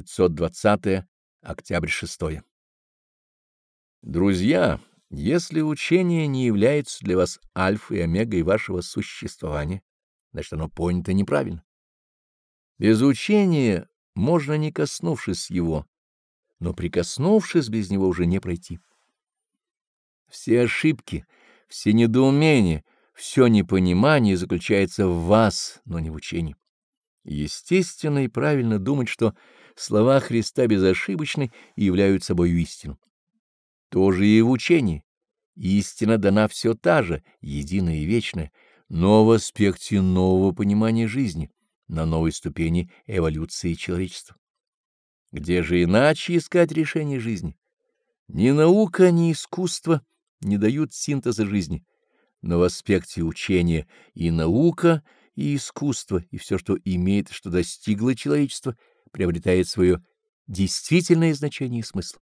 520 октябрь 6. Друзья, если учение не является для вас альфой и омегой вашего существования, значит, оно понято неправильно. Без учения можно, не коснувшись его, но прикоснувшись без него уже не пройти. Все ошибки, все недоумения, все непонимание заключается в вас, но не в учении. Естественно и правильно думать, что слова Христа безошибочны и являются собой истину. То же и в учении. Истина дана все та же, единая и вечная, но в аспекте нового понимания жизни, на новой ступени эволюции человечества. Где же иначе искать решение жизни? Ни наука, ни искусство не дают синтеза жизни, но в аспекте учения и наука, и искусство, и все, что имеет, что достигло человечество, приобретает свое действительное значение и смысл.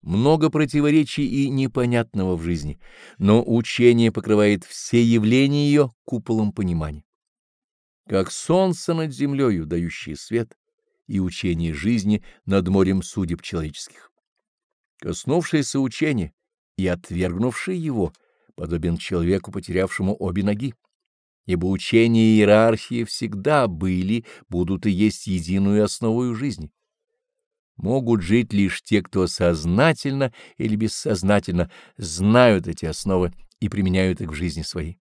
Много противоречий и непонятного в жизни, но учение покрывает все явления ее куполом понимания. Как солнце над землею, дающее свет, и учение жизни над морем судеб человеческих. Коснувшийся учения и отвергнувший его подобен человеку, потерявшему обе ноги ибо учения иерархии всегда были, будут и есть единую основою жизни. Могут жить лишь те, кто сознательно или бессознательно знают эти основы и применяют их в жизни своей.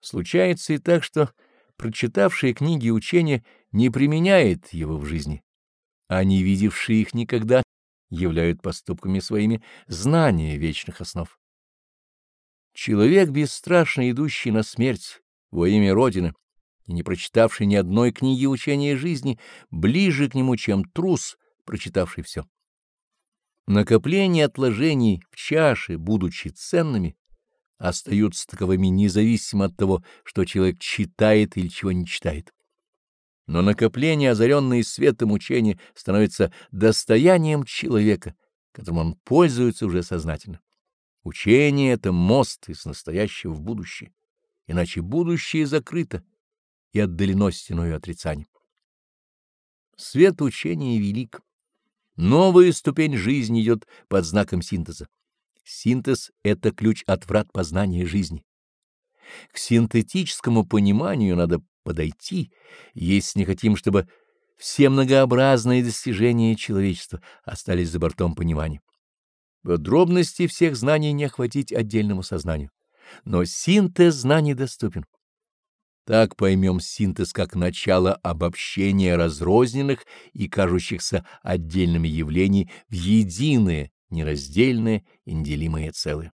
Случается и так, что прочитавшие книги учения не применяет его в жизни, а не видевшие их никогда являют поступками своими знания вечных основ. Человек, бесстрашно идущий на смерть, во имя Родины и не прочитавший ни одной книги учения жизни, ближе к нему, чем трус, прочитавший все. Накопление отложений в чаше, будучи ценными, остаются таковыми независимо от того, что человек читает или чего не читает. Но накопление, озаренное светом учения, становится достоянием человека, которым он пользуется уже сознательно. Учение — это мост из настоящего в будущее иначе будущее закрыто и отдалено стеною отрицанием. Свет учения велик. Новая ступень жизни идет под знаком синтеза. Синтез — это ключ от врат познания жизни. К синтетическому пониманию надо подойти, если не хотим, чтобы все многообразные достижения человечества остались за бортом понимания. Подробности всех знаний не охватить отдельному сознанию но синтез знаний доступен. Так поймем синтез как начало обобщения разрозненных и кажущихся отдельными явлений в единое, нераздельное и неделимое целое.